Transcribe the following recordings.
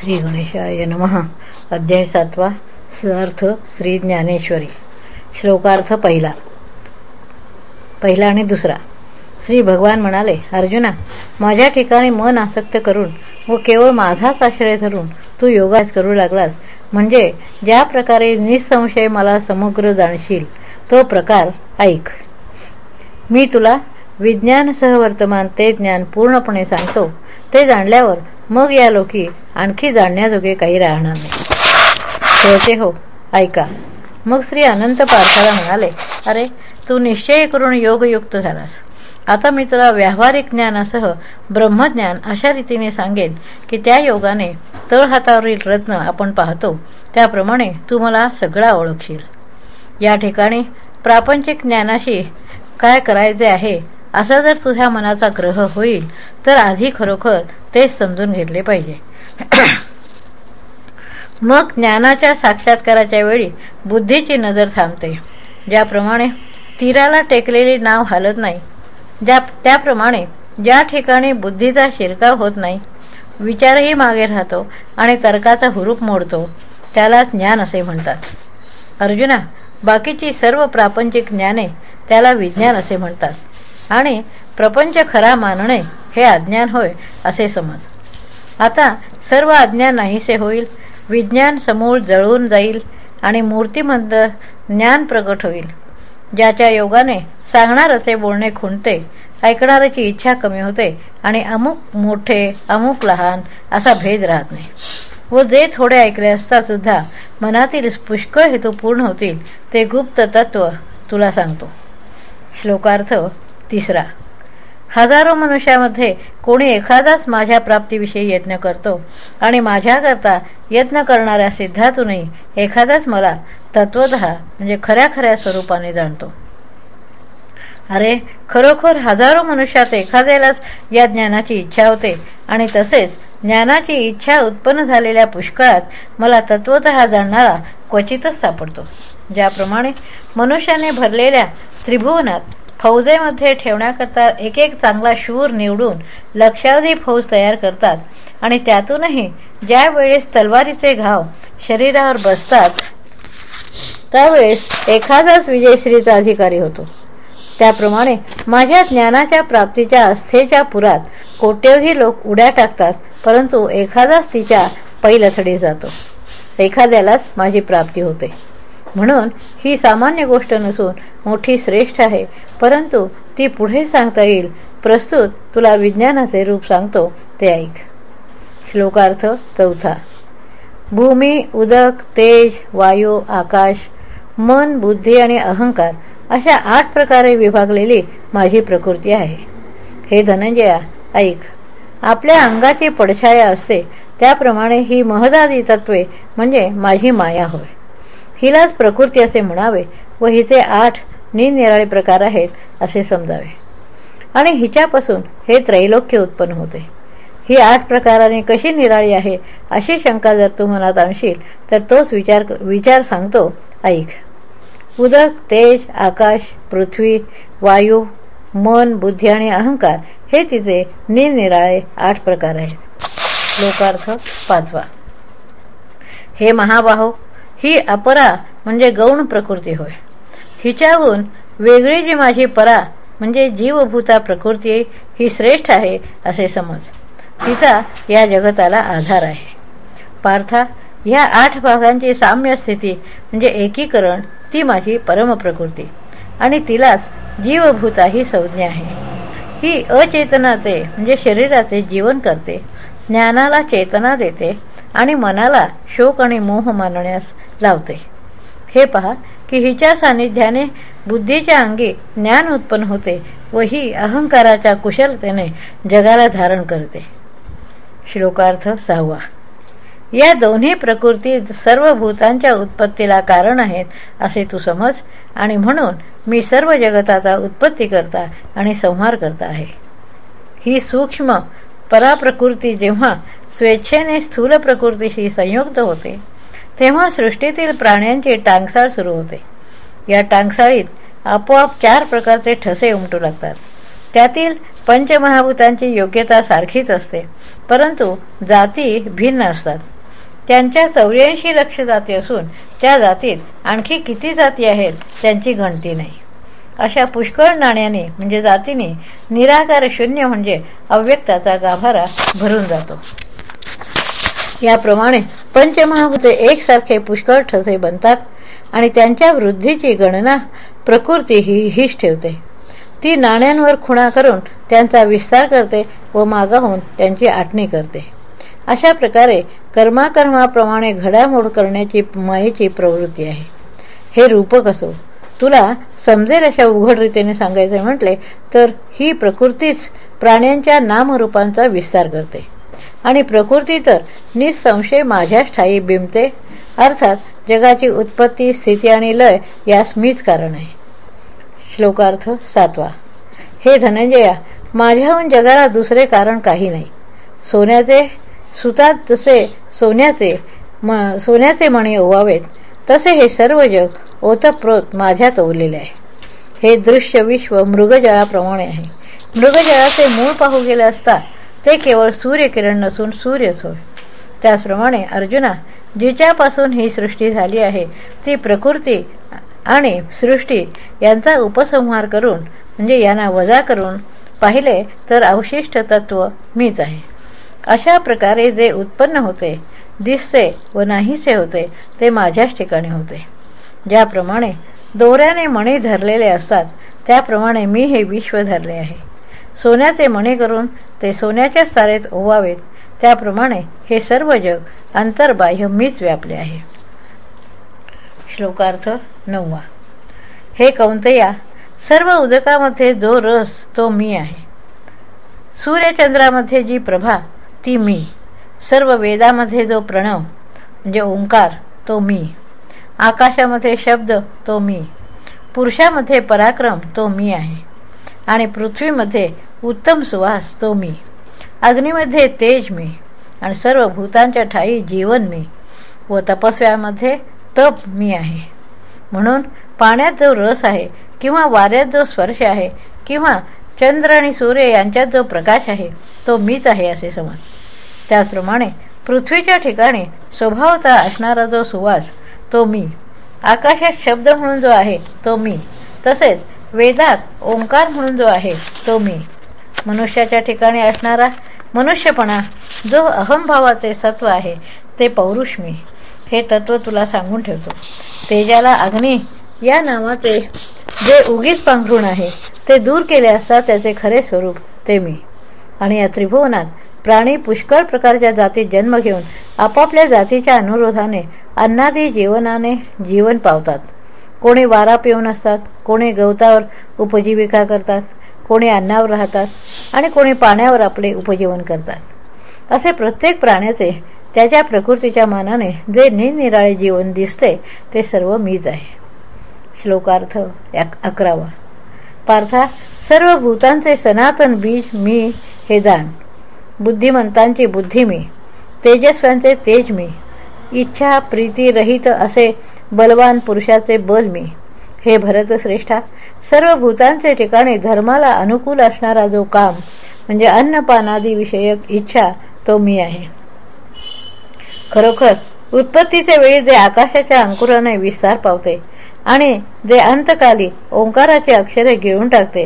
श्री गणेशाय नमः. अध्याय सातवा अर्थ श्री ज्ञानेश्वरी. श्लोकार्थ पहिला. पहिला आणि दुसरा. श्री भगवान म्हणाले अर्जुना माझ्या ठिकाणी मन आसक्त करून व केवळ माझाच आश्रय धरून तू योगास करू लागलास. म्हणजे ज्या प्रकारे निसंशय मला समग्र जाणशील तो प्रकार ऐक. मी तुला विज्ञानसह वर्तमान ते ज्ञान पूर्णपणे सांगतो. ते जाणल्यावर मग या लोकी आणखी जाणण्याजोगे काही राहणार नाही. कळते हो ऐका. मग श्री अनंत पार्थाला म्हणाले अरे तू निश्चय करून योगयुक्त झालास. आता मी तुला व्यावहारिक ज्ञानासह ब्रह्मज्ञान अशा रीतीने सांगेन की त्या योगाने तळहातावरील रत्न आपण पाहतो. त्याप्रमाणे तू मला सगळा ओळखशील. या ठिकाणी प्रापंचिक ज्ञानाशी काय करायचे आहे असा जर तुझ्या मनाचा ग्रह होईल तर आधी खरोखर तेच समजून घेतले पाहिजे. मग ज्ञानाच्या साक्षात्काराच्या वेळी बुद्धीची नजर थांबते ज्याप्रमाणे तीराला टेकलेली नाव हालत नाही ज्या त्याप्रमाणे ज्या ठिकाणी बुद्धीचा शिरकाव होत नाही विचारही मागे राहतो आणि तर्काचा हुरूप मोडतो त्याला ज्ञान असे म्हणतात. अर्जुना बाकीची सर्व प्रापंचिक ज्ञाने त्याला विज्ञान असे म्हणतात. आणि प्रपंच खरा मानणे हे अज्ञान होय असे समज. आता सर्व अज्ञान नाहीसे होईल विज्ञान समूळ जळून जाईल आणि मूर्तिमंत ज्ञान प्रकट होईल. ज्याच्या योगाने सांगणार असे बोलणे खुंटते ऐकणाऱ्याची इच्छा कमी होते आणि अमुक मोठे अमुक लहान असा भेद राहत नाही. व जे थोडे ऐकले असता सुद्धा मनातील पुष्कळ हेतू पूर्ण होतील ते गुप्त तत्व तुला सांगतो. श्लोकार्थ तिसरा हजारो मनुष्यामध्ये कोणी एखादाच माझ्या प्राप्तीविषयी यत्न करतो आणि माझ्याकरता यत्न करणाऱ्या सिद्धातूनही एखादाच मला तत्वत म्हणजे खऱ्या खऱ्या स्वरूपाने जाणतो. अरे खरोखर हजारो मनुष्यात एखाद्यालाच या ज्ञानाची इच्छा होते आणि तसेच ज्ञानाची इच्छा उत्पन्न झालेल्या पुष्कळात मला तत्वत जाणणारा क्वचितच सापडतो. ज्याप्रमाणे मनुष्याने भरलेल्या त्रिभुवनात फौजेमध्ये ठेवण्याकरता एक एक चांगला शूर निवडून लक्षावधी फौज तयार करतात. आणि त्यातूनही ज्या वेळेस तलवारीचे घाव शरीरावर बसतात त्यावेळेस एखादाच विजयश्रीचा अधिकारी होतो. त्याप्रमाणे माझ्या ज्ञानाच्या प्राप्तीच्या अस्थेच्या पुरात कोट्यवधी लोक उड्या टाकतात परंतु एखादाच तिच्या पैलथडी जातो. एखाद्यालाच माझी प्राप्ती होते. म्हणून ही सामान्य गोष्ट नसून मोठी श्रेष्ठ आहे. परंतु ती पुढे सांगता येईल. प्रस्तुत तुला विज्ञानाचे रूप सांगतो. ते ऐक. श्लोकार्थ चौथा. भूमी उदक तेज वायू आकाश मन बुद्धी आणि अहंकार अशा आठ प्रकारे विभागलेली माझी प्रकृती आहे. हे धनंजया ऐक. आपल्या अंगाची पडछाया असते. त्याप्रमाणे ही महदादी तत्वे म्हणजे माझी माया होय. हिलाच प्रकृती असे म्हणावे व हिचे आठ निरनिराळे प्रकार आहेत असे समजावे. आणि हिच्यापासून हे त्रैलोक्य उत्पन्न होते. ही आठ प्रकाराने कशी निराळी आहे अशी शंका जर तू मनात आणशील तर तोच विचार विचार सांगतो. ऐक. उदक तेज आकाश पृथ्वी वायू मन बुद्धी आणि अहंकार हे तिचे निरनिराळे आठ प्रकार आहेत. लोकार्थ पाचवा. हे महाबाहो ही अपरा म्हणजे गौण प्रकृती होय. हिच्याहून वेगळी जी माझी परा म्हणजे जीवभूता प्रकृती ही श्रेष्ठ आहे असे समज. तिचा या जगताला आधार आहे. पार्था ह्या आठ भागांची साम्य स्थिती म्हणजे एकीकरण ती माझी परमप्रकृती आणि तिलाच जीवभूता ही संज्ञा आहे. ही अचेतनाचे म्हणजे शरीराचे जीवन करते. ज्ञानाला चेतना देते. आणि मनाला शोक आणि मोह मानण्यास लावते. हे पहा की हिच्या सानिध्याने बुद्धीच्या अंगी ज्ञान उत्पन्न होते व ही अहंकाराच्या कुशलतेने जगाला धारण करते. श्लोकार्थ सहावा. या दोन्ही प्रकृती सर्व भूतांच्या उत्पत्तीला कारण आहेत असे तू समज आणि म्हणून मी सर्व जगताचा उत्पत्ती करता आणि संहार करता आहे. ही सूक्ष्म पराप्रकृती जेव्हा स्वेच्छेने स्थूल प्रकृतीशी संयुक्त होते. तेव्हा सृष्टीतील प्राण्यांची टांगसाळ सुरू होते. या टांगसाळीत आपोआप चार प्रकारचे ठसे उमटू लागतात. त्यातील पंचमहाभूतांची योग्यता सारखीच असते परंतु जाती भिन्न असतात. त्यांच्या चौऱ्याऐंशी लक्ष जाती असून त्या जातीत आणखी किती जाती आहेत त्यांची गणती नाही. अशा पुष्कळ नाण्याने म्हणजे जातीने निराकार शून्य म्हणजे अव्यक्ताचा गाभारा भरून जातो. याप्रमाणे पंचमहाभूते एकसारखे पुष्कळ ठसे बनतात आणि त्यांच्या वृद्धीची गणना प्रकृती ही हीच ठेवते. ती नाण्यांवर खुणा करून त्यांचा विस्तार करते व मागाहून त्यांची आटणी करते. अशा प्रकारे कर्माकर्माप्रमाणे घडामोड करण्याची मायेची प्रवृत्ती आहे. हे रूपक असो. तुला समजेल अशा उघड रीतीने सांगायचे म्हटले तर ही प्रकृतीच प्राण्यांच्या नामरूपांचा विस्तार करते. आणि प्रकृती तर निसंशय माझ्याच ठाई बिंबते. अर्थात जगाची उत्पत्ती स्थिती आणि लय यास मीच कारण आहे. श्लोकार्थ सातवा. हे धनंजया माझ्याहून जगाला दुसरे कारण काही नाही. सोन्याचे सुतात जसे सोन्याचे म सोन्याचे मणी ओवावेत. तसे हे सर्व जग ओतप्रोत माझ्यात ओवलेले आहे. हे दृश्य विश्व मृगजळाप्रमाणे आहे. मृगजळाचे मूळ पाहू गेले असता ते केवळ सूर्यकिरण नसून सूर्यच होय त्याचप्रमाणे अर्जुना जिच्यापासून ही सृष्टी झाली आहे ती प्रकृती आणि सृष्टी यांचा उपसंहार करून म्हणजे यांना वजा करून पाहिले तर अवशिष्ट तत्व मीच आहे. अशा प्रकारे जे उत्पन्न होते दिसते व नाहीसे होते ते माझ्याच ठिकाणी होते. ज्याप्रमाणे दोऱ्याने मणी धरलेले असतात त्याप्रमाणे मी हे विश्व धरले आहे. सोन्याचे मणे करून ते सोन्याच्या तारेत ओवावेत. त्याप्रमाणे हे सर्व जग अंतर्बाह्य मीच व्यापले आहे. श्लोकार्थ नववा. हे कौंतया सर्व उदकामध्ये जो रस तो मी आहे. सूर्यचंद्रामध्ये जी प्रभा ती मी. सर्व वेदामध्ये जो प्रणव म्हणजे ओंकार तो मी. आकाशामध्ये शब्द तो मी. पुरुषामध्ये पराक्रम तो मी आहे. आणि पृथ्वीमध्ये उत्तम सुवास तो मी. अग्नीमध्ये तेज मी आणि सर्व भूतांच्या ठाई जीवन मी व तपस्व्यामध्ये तप मी आहे. म्हणून पाण्यात जो रस आहे किंवा वाऱ्यात जो स्पर्श आहे किंवा चंद्र आणि सूर्य यांच्यात जो प्रकाश आहे तो मीच आहे असे समज. त्याचप्रमाणे पृथ्वीच्या ठिकाणी स्वभावता असणारा जो सुवास तो मी. आकाशात शब्द म्हणून जो आहे तो मी. तसेच वेदात ओंकार म्हणून जो आहे तो मी. मनुष्याच्या ठिकाणी असणारा मनुष्यपणा जो अहमभावाचे सत्व आहे ते पौरुष मी. हे तत्व तुला सांगून ठेवतो. तेजाला अग्नी या नावाचे जे उगीच पांघरुण आहे ते दूर केले असता त्याचे खरे स्वरूप ते मी. आणि या त्रिभुवनात प्राणी पुष्कळ प्रकारच्या जातीत जन्म घेऊन आपापल्या जातीच्या अनुरोधाने अन्नादी जीवनाने जीवन पावतात. कोणी वारा पिऊन असतात कोणी गवतावर उपजीविका करतात कोणी अन्नावर राहतात आणि कोणी पाण्यावर आपले उपजीवन करतात. असे प्रत्येक प्राण्याचे त्याच्या प्रकृतीच्या मानाने जे निरनिराळे जीवन दिसते ते सर्व मीच आहे. श्लोकार्थ अकरावा. पार्था सर्व भूतांचे सनातन बीज मी हे जाण. बुद्धिमंतांची बुद्धी मी. तेजस्व्यांचे तेज मी. इच्छा प्रीती रहित असे बलवान पुरुषाचे बल मी. हे भरतश्रेष्ठा सर्व भूतांचे ठिकाणी धर्माला अनुकूल असणारा जो काम म्हणजे अन्नपानादी विषयक इच्छा तो मी आहे. खरोखर उत्पत्तीच्या वेळी जे आकाशाच्या अंकुराने विस्तार पावते आणि जे अंतकाली ओंकाराचे अक्षरे गिळून टाकते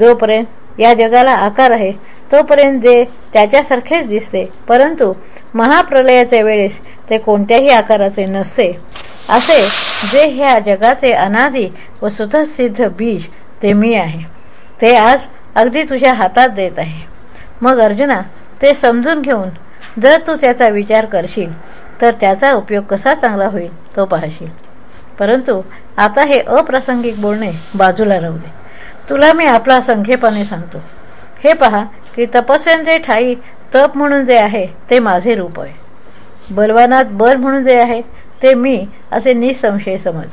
जोपर्यंत या जगाला आकार आहे. तोपर्यंत जे त्याच्यासारखेच दिसते. परंतु महाप्रलयाच्या वेळेस ते कोणत्याही आकाराचे नसते. असे जे ह्या जगाचे अनादी व सुतसिद्ध बीज ते मी आहे. ते आज अगदी तुझ्या हातात देत आहे. मग अर्जुना ते समजून घेऊन जर तू त्याचा विचार करशील तर त्याचा उपयोग कसा चांगला होईल तो पाहशील. परंतु आता हे अप्रासंगिक बोलणे बाजूला राहू दे. तुला मी आपला संख्येपणे सांगतो. हे पहा की तपस्व्यांचे ठाई तप म्हणून जे आहे ते माझे रूप आहे. बलवानात बल म्हणून जे आहे ते मी असे निसंशय समज.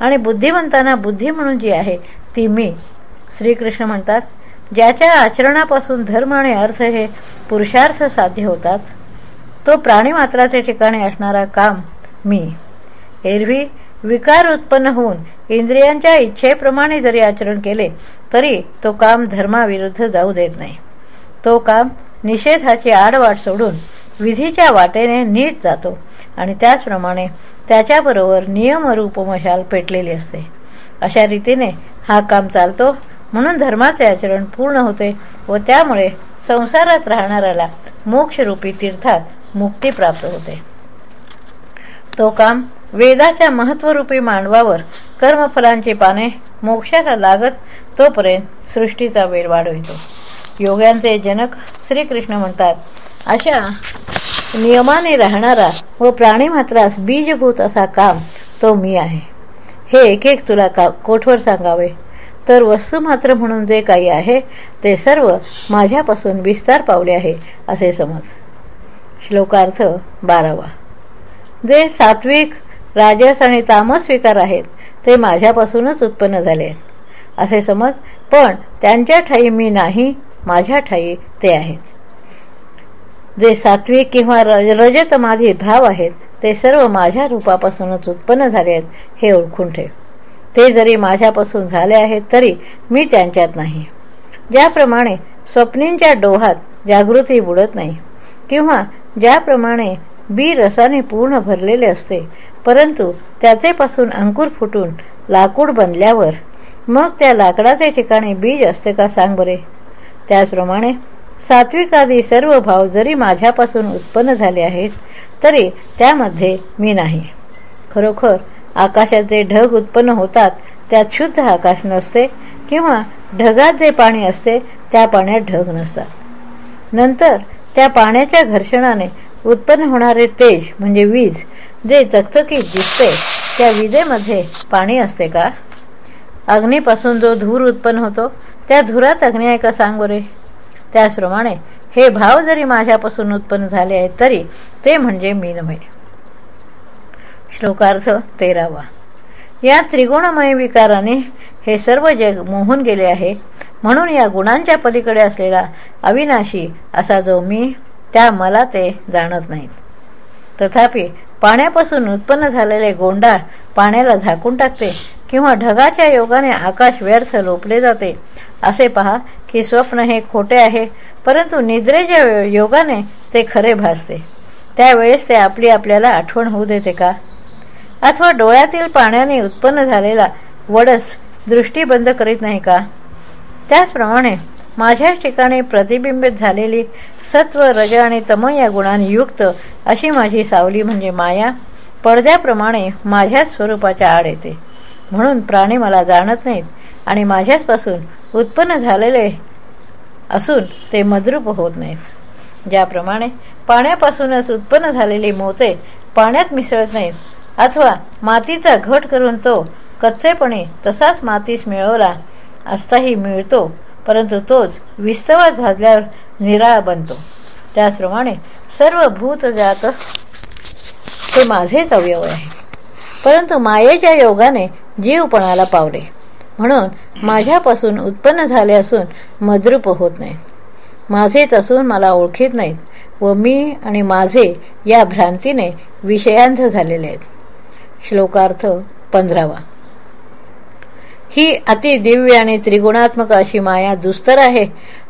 आणि बुद्धिवंतांना बुद्धी म्हणून जी आहे ती मी. श्रीकृष्ण म्हणतात ज्याच्या आचरणापासून धर्म आणि अर्थ हे पुरुषार्थ साध्य होतात तो प्राणीमात्राचे ठिकाणी असणारा काम मी. एरवी विकार उत्पन्न होऊन इंद्रियांच्या इच्छेप्रमाणे जरी आचरण केले तरी तो काम धर्माविरुद्ध जाऊ देत नाही. तो काम निषेधाची आडवाट सोडून विधीच्या वाटेने नीट जातो आणि त्याचप्रमाणे त्याच्याबरोबर नियमरूप मशाल पेटलेली असते. अशा रीतीने हा काम चालतो म्हणून धर्माचे आचरण पूर्ण होते व त्यामुळे संसारात राहणाऱ्याला मोक्षरूपी तीर्थात मुक्ती प्राप्त होते. तो काम वेदाच्या महत्वरूपी मांडवावर कर्मफलांची पाने मोक्षाला लागत तोपर्यंत सृष्टीचा वेळ वाढवितो. योग्यांचे जनक श्रीकृष्ण म्हणतात अशा नियमाने राहणारा व प्राणीमात्रास बीजभूत असा काम तो मी आहे. हे एक एक तुला का कोठवर सांगावे? तर वस्तू मात्र म्हणून जे काही आहे ते सर्व माझ्यापासून विस्तार पावले आहे असे समज. श्लोकार्थ बारावा. जे सात्विक राजस आणि तामस विकार आहेत. ते माझ्यापासूनच उत्पन्न झाले. असे समज पण त्यांच्या ठाई मी नाही माझ्या ठाई ते आहेत. जे सात्विक किंवा रजतमाधी भाव आहेत ते सर्व माझ्या रूपापासूनच उत्पन्न झाले आहेत हे ओळखून ठेव. ते जरी माझ्यापासून झाले आहेत तरी मी त्यांच्यात नाही. ज्याप्रमाणे स्वप्नींच्या डोहात जागृती बुडत नाही किंवा ज्याप्रमाणे बी रसाने पूर्ण भरलेले असते परंतु त्याचेपासून अंकुर फुटून लाकूड बनल्यावर मग त्या लाकडाचे ठिकाणी बीज असते का सांग बरे. त्याचप्रमाणे सात्विक आदी सर्व भाव जरी माझ्यापासून उत्पन्न झाले आहेत तरी त्यामध्ये मी नाही. खरोखर आकाशाचे ढग उत्पन्न होतात त्यात शुद्ध आकाश नसते किंवा ढगात जे पाणी असते त्या पाण्यात ढग नसतात. नंतर त्या पाण्याच्या घर्षणाने उत्पन्न होणारे तेज म्हणजे वीज जे चकचकीत दिसते त्या विजेमध्ये पाणी असते का? अग्नीपासून जो धूर उत्पन्न होतो त्या धुरात अग्नी आहे का सांग बरे? त्याचप्रमाणे हे भाव जरी माझ्यापासून उत्पन्न झाले आहेत तरी ते म्हणजे मी नव्हे श्लोकार्थ तेरावा. या त्रिगुणमय विकाराने हे सर्व जग मोहून गेले आहे म्हणून या गुणांच्या पलीकडे असलेला अविनाशी असा जो मी त्या मला ते जाणत नाहीत. तथापि पाण्यापासून उत्पन्न झालेले गोंडाळ पाण्याला झाकून टाकते किंवा ढगाच्या योगाने आकाश व्यर्थ लोपले जाते. असे पहा की स्वप्न हे खोटे आहे परंतु निद्रेच्या योगाने ते खरे भासते. त्यावेळेस ते आपली आपल्याला आठवण होऊ देते का? अथवा डोळ्यातील पाण्याने उत्पन्न झालेला वडस दृष्टी बंद करीत नाही का? त्याचप्रमाणे माझ्याच ठिकाणी प्रतिबिंबित झालेली सत्व रज आणि तम या गुणांनी युक्त अशी माझी सावली म्हणजे माया. पडद्याप्रमाणे माझ्याच स्वरूपाच्या आड येते. म्हणून प्राणी मला जाणत नाहीत आणि माझ्याचपासून उत्पन्न झालेले असून ते मद्रूप होत नाहीत. ज्याप्रमाणे पाण्यापासूनच उत्पन्न झालेली मोते पाण्यात मिसळत नाहीत अथवा मातीचा घट करून तो कच्चेपणे तसाच मातीस मिळवला असताही मिळतो परंतु तोच विस्तवात भाजल्यावर निराळ बनतो. त्याचप्रमाणे सर्व भूतजात हे माझेच अवयव आहे. परंतु मायेच्या योगाने जीवपणाला पावले. म्हणून माझ्यापासून उत्पन्न झाले असून मद्रूप होत नाही. माझेच असून मला ओळखीत नाहीत व मी आणि माझे या भ्रांतीने विषयांत झालेले आहेत. श्लोकार्थ पंधरावा. ही अतिदिव्य आणि त्रिगुणात्मक अशी माया दुस्तर आहे.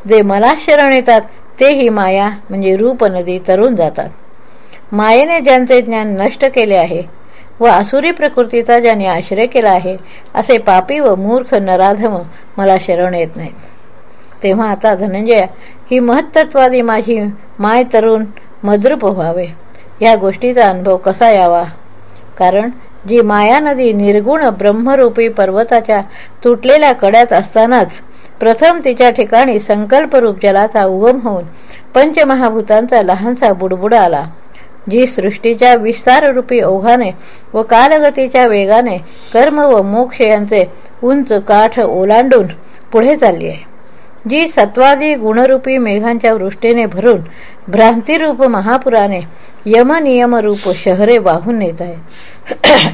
जे मला शरण येतात ते ही माया म्हणजे रूप नदी तरुण जातात. मायेने ज्यांचे ज्ञान नष्ट केले आहे व आसुरी प्रकृतीचा ज्याने आश्रय केला आहे असे पापी व मूर्ख नराधम मला शरण येत नाहीत. तेव्हा आता धनंजय ही महत्त्वादी माझी माय तरुण मद्रूप व्हावे. या गोष्टीचा अनुभव कसा यावा? कारण जी माया नदी निर्गुण ब्रह्मरूपी पर्वताच्या तुटलेल्या कड्यात असतानाच प्रथम तिच्या ठिकाणी संकल्परूप जलाचा उगम होऊन पंचमहाभूतांचा लहानसा बुडबुडा आला. जी सृष्टीच्या विस्ताररूपी ओघाने व कालगतीच्या वेगाने कर्म व मोक्ष यांचे उंच काठ ओलांडून पुढे चालली आहे. जी सत्वादी गुणरूपी मेघांच्या वृष्टीने भरून भ्रांतिरूप महापुराने यमनियमरूप शहरे वाहून नेत आहे.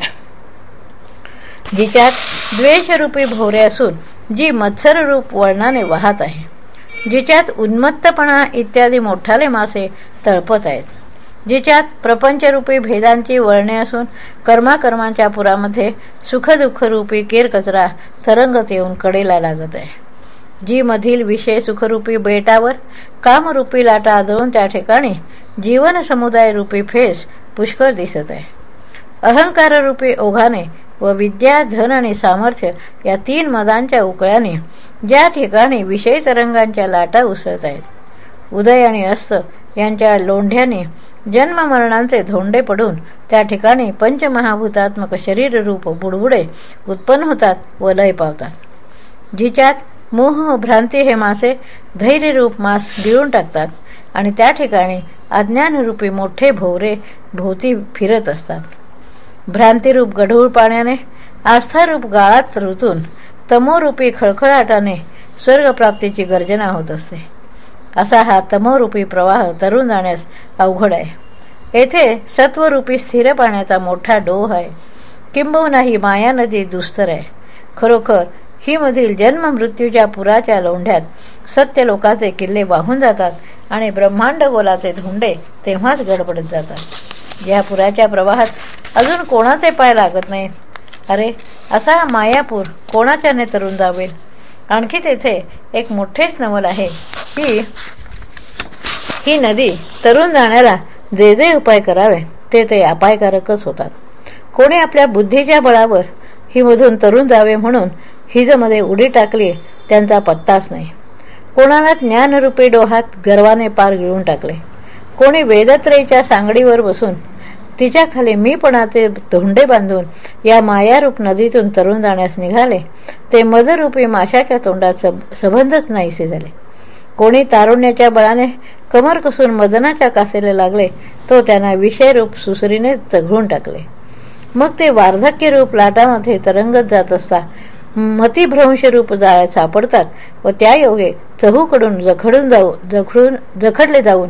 जिच्यात द्वेषरूपी भोवरे असून जी मत्सररूप वळणाने वाहत आहे जिच्यात उन्मत्तपणा इत्यादी मोठाले मासे तळपत आहेत जिच्यात प्रपंचरूपी भेदांची वळणे असून कर्माकर्मांच्या पुरामध्ये सुखदुःखरूपी केरकचरा तरंगत येऊन कडेला लागत आहे. जी मधील विषय सुखरूपी बेटावर कामरूपी लाटा आदळून त्या ठिकाणी जीवन समुदाय रूपी फेस पुष्कळ दिसत आहे. अहंकाररूपी ओघाने व विद्या धन आणि सामर्थ्य या तीन मदांच्या उकळ्याने ज्या ठिकाणी विषय तरंगांच्या लाटा उसळत आहेत. उदय आणि अस्त यांच्या लोंढ्याने जन्ममरणांचे धोंडे पडून त्या ठिकाणी पंचमहाभूतात्मक शरीररूप बुडबुडे उत्पन्न होतात व लय पावतात. जिच्यात मोह भ्रांती हे मासे धैर्यरूप मास गिळून टाकतात आणि त्या ठिकाणी अज्ञानरूपी मोठे भोवरे भोवती फिरत असतात. भ्रांतिरूप गढूळ पाण्याने आस्थारूप गाळात ऋतून तमोरूपी खळखळाटाने स्वर्गप्राप्तीची गर्जना होत असते. असा हा तमोरूपी प्रवाह तरुण जाण्यास अवघड आहे. येथे सत्वरूपी स्थिर पाण्याचा मोठा डोह आहे. किंबहुना ही माया नदी दुस्तर आहे. खरोखर हीमधील जन्म मृत्यूच्या पुराच्या लोंढ्यात सत्य लोकाचे किल्ले वाहून जातात आणि ब्रह्मांड गोलाचे धोंडे तेव्हाच गडबडत जातात. या पुराच्या प्रवाहात अजून कोणाचे पाय लागत नाहीत? अरे असा हा मायापूर कोणाच्याने तरुण जावेल? आणखी तेथे एक मोठेच नवल आहे. की ही नदी तरुण जाण्याला जे जे उपाय करावे ते ते अपायकारकच होतात. कोणी आपल्या बुद्धीच्या बळावर ही मधून तरुण जावे म्हणून हिजमध्ये उडी टाकली त्यांचा पत्ताच नाही. कोणाला ज्ञानरूपी डोहात गर्वाने पार गिळून टाकले. कोणी वेदत्रेच्या सांगडीवर बसून तिच्याखाली मीपणाचे धोंडे बांधून या मायारूप नदीतून तरुण जाण्यास निघाले. ते मदरूपी माशाच्या तोंडात सब संबंधच नाहीसे झाले. कोणी तारुण्याच्या बळाने कमर कसून मदनाच्या कासेला लागले तो त्यांना विषयरूप सुसरीने चघळून टाकले. मग ते वार्धक्य रूप लाटामध्ये तरंगत जात असता मतिभ्रंशरूप जाळ्यात सापडतात व त्या योगे चहूकडून जखडून जाऊ जखडून जखडले जाऊन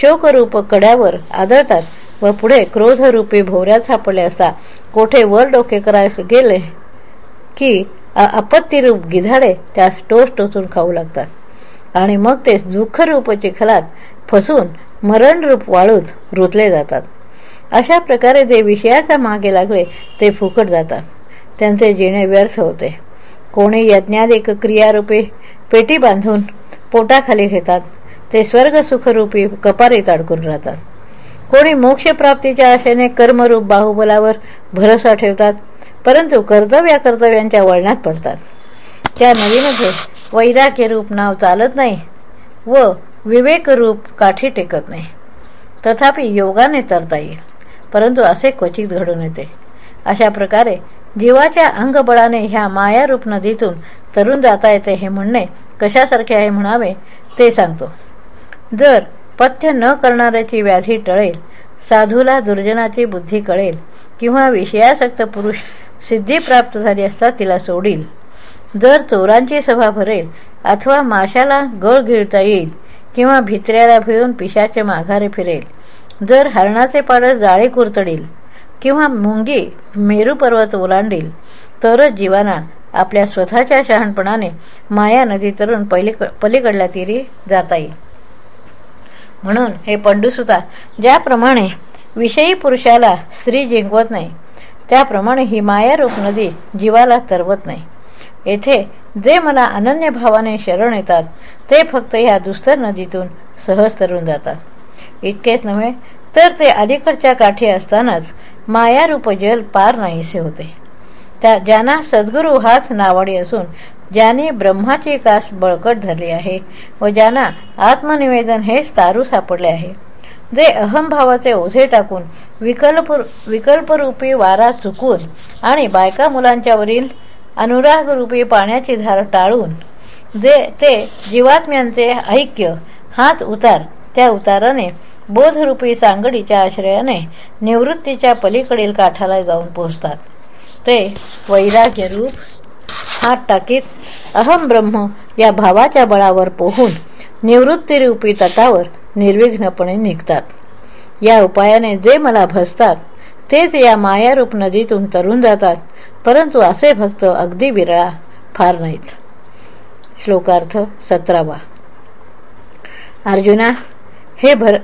शोकरूप कड्यावर आदळतात व पुढे क्रोधरूपी भोवऱ्यात सापडले असता कोठे वर डोके करायस गेले की आपत्तीरूप गिधाडे त्यास टोच टोचून खाऊ लागतात. आणि मग ते दुःखरूप चिखलात फसून मरणरूप वाळूत रुतले जातात. अशा प्रकारे जे विषयाचा मागे लागले ते फुकट जातात. त्यांचे जिणे व्यर्थ होते. कोणी यज्ञादिक क्रियारूपे पेटी बांधून पोटाखाली घेतात ते स्वर्ग सुखरूपी कपारीत अडकून राहतात. कोणी मोक्षप्राप्तीच्या आशेने कर्मरूप बाहुबलावर भरोसा ठेवतात परंतु कर्तव्या कर्तव्यांच्या वळणात पडतात. त्या नदीमध्ये वैराग्यरूप नाव चालत नाही व विवेकरूप काठी टेकत नाही. तथापि योगाने तरता येईल परंतु असे क्वचित घडून येते. अशा प्रकारे जीवाच्या अंगबळाने ह्या मायारूप नदीतून तरुण जाता येते हे म्हणणे कशासारखे आहे म्हणावे ते सांगतो. जर पथ्य न करणाऱ्याची व्याधी टळेल साधूला दुर्जनाची बुद्धी कळेल किंवा विषयासक्त पुरुष सिद्धी प्राप्त झाली असता तिला सोडील. जर चोरांची सभा भरेल अथवा माशाला गळ गिळता येईल किंवा भित्र्याला भिळून पिशाचे माघारे फिरेल जर हरणाचे पाडस जाळे कुरतडील किंवा मुंगी मेरू पर्वत ओलांडील तरच जीवाना आपल्या स्वतःच्या शहाणपणाने माया नदी तरुण पलीक पलीकडल्या तिरी जाता येईल. म्हणून हे पंडूसुता ज्याप्रमाणे विषयी पुरुषाला स्त्री जिंकवत नाही त्याप्रमाणे ही मायारूप नदी जीवाला तरवत नाही. येथे जे मला अनन्य भावाने शरण येतात ते फक्त ह्या दुस्तर नदीतून सहज तरून जातात. इतकेच नव्हे तर ते अलीकडच्या काठी असतानाच मायारूप जल पार नाहीसे होते. त्या ज्यांना सद्गुरू हाच नावाडी असून ज्याने ब्रह्माची कास बळकट धरली आहे व ज्यांना आत्मनिवेदन हे तारू सापडले आहे. जे अहमभावाचे ओझे टाकून विकल्प विकल्परूपी वारा चुकून आणि बायका मुलांच्यावरील अनुरागरूपी पाण्याची धार टाळून जे ते जीवात्म्यांचे ऐक्य हाच उतार त्या उताराने बोधरूपी सांगडीच्या आश्रयाने निवृत्तीच्या पलीकडील काठाला जाऊन पोहोचतात. ते वैराग्यरूप हात टाकीत अहम ब्रह्म या भावाच्या बळावर पोहून निवृत्तीरूपी तटावर निर्विघ्नपणे निघतात. या उपायाने जे मला भसतात तेच या मायारूप नदीतून तरून जातात परंतु असे भक्त अगदी विरळा फार नाहीत. श्लोकार्थ सतरावा. अर्जुना हे भर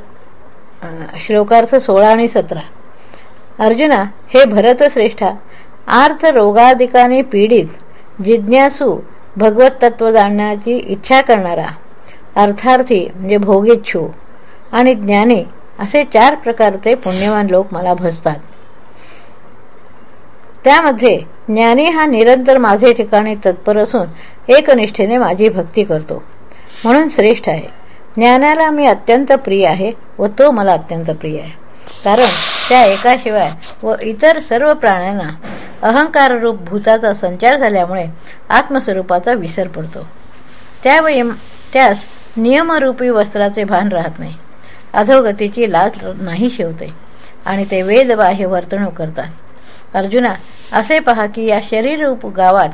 श्लोकार्थ सोळा आणि सतरा. अर्जुना हे भरतश्रेष्ठा आर्थ रोगाधिकाने पीडित जिज्ञासू भगवत तत्व जाणण्याची इच्छा करणारा अर्थार्थी म्हणजे भोगेच्छू आणि ज्ञानी असे चार प्रकारचे पुण्यवान लोक मला भजतात. त्यामध्ये ज्ञानी हा निरंतर माझे ठिकाणी तत्पर असून एकनिष्ठेने माझी भक्ती करतो. म्हणून श्रेष्ठ आहे. ज्ञानाला मी अत्यंत प्रिय आहे व तो मला अत्यंत प्रिय आहे. कारण त्या एकाशिवाय व इतर सर्व प्राण्यांना अहंकार रूप भूताचा संचार झाल्यामुळे आत्मस्वरूपाचा विसर पडतो. त्यावेळी त्यास नियमरूपी वस्त्राचे भान राहत नाही. अधोगतीची लाच नाही शेवते आणि ते वेदबाह्य वर्तणूक करतात. अर्जुना असे पहा की या शरीररूप गावात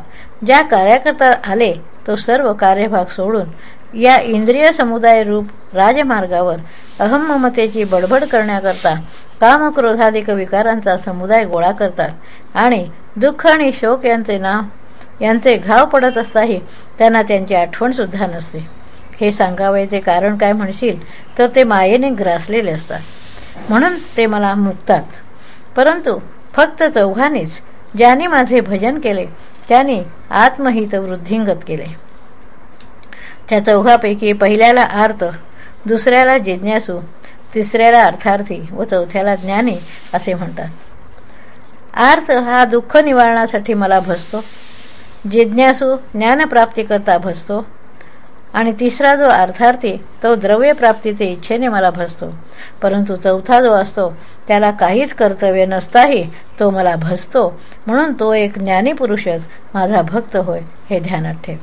ज्या कार्याकरता आले तो सर्व कार्यभाग सोडून या इंद्रिय समुदाय रूप राजमार्गावर अहममतेची बडबड करण्याकरता कामक्रोधाधिक विकारांचा समुदाय गोळा करतात. आणि दुःख आणि शोक यांचे नाव यांचे घाव पडत असताही त्यांना त्यांची आठवणसुद्धा नसते. हे सांगावयाचे कारण काय म्हणशील तर ते मायेने ग्रासलेले असतात. म्हणून ते मला मुक्तात. परंतु फक्त चौघांनीच ज्याने माझे भजन केले त्याने आत्महित वृद्धिंगत केले. त्या चौघापैकी पहिल्याला आर्त दुसऱ्याला जिज्ञासू तिसऱ्याला अर्थार्थी व चौथ्याला ज्ञानी असे म्हणतात. आर्थ हा दुःख निवारणासाठी मला भसतो जिज्ञासू ज्ञानप्राप्तीकरता भसतो आणि तिसरा जो अर्थार्थी तो द्रव्यप्राप्तीचे इच्छेने मला भसतो परंतु चौथा जो असतो त्याला काहीच कर्तव्य नसताही तो मला भसतो म्हणून तो एक ज्ञानी पुरुषच माझा भक्त होय हे ध्यानात ठेव.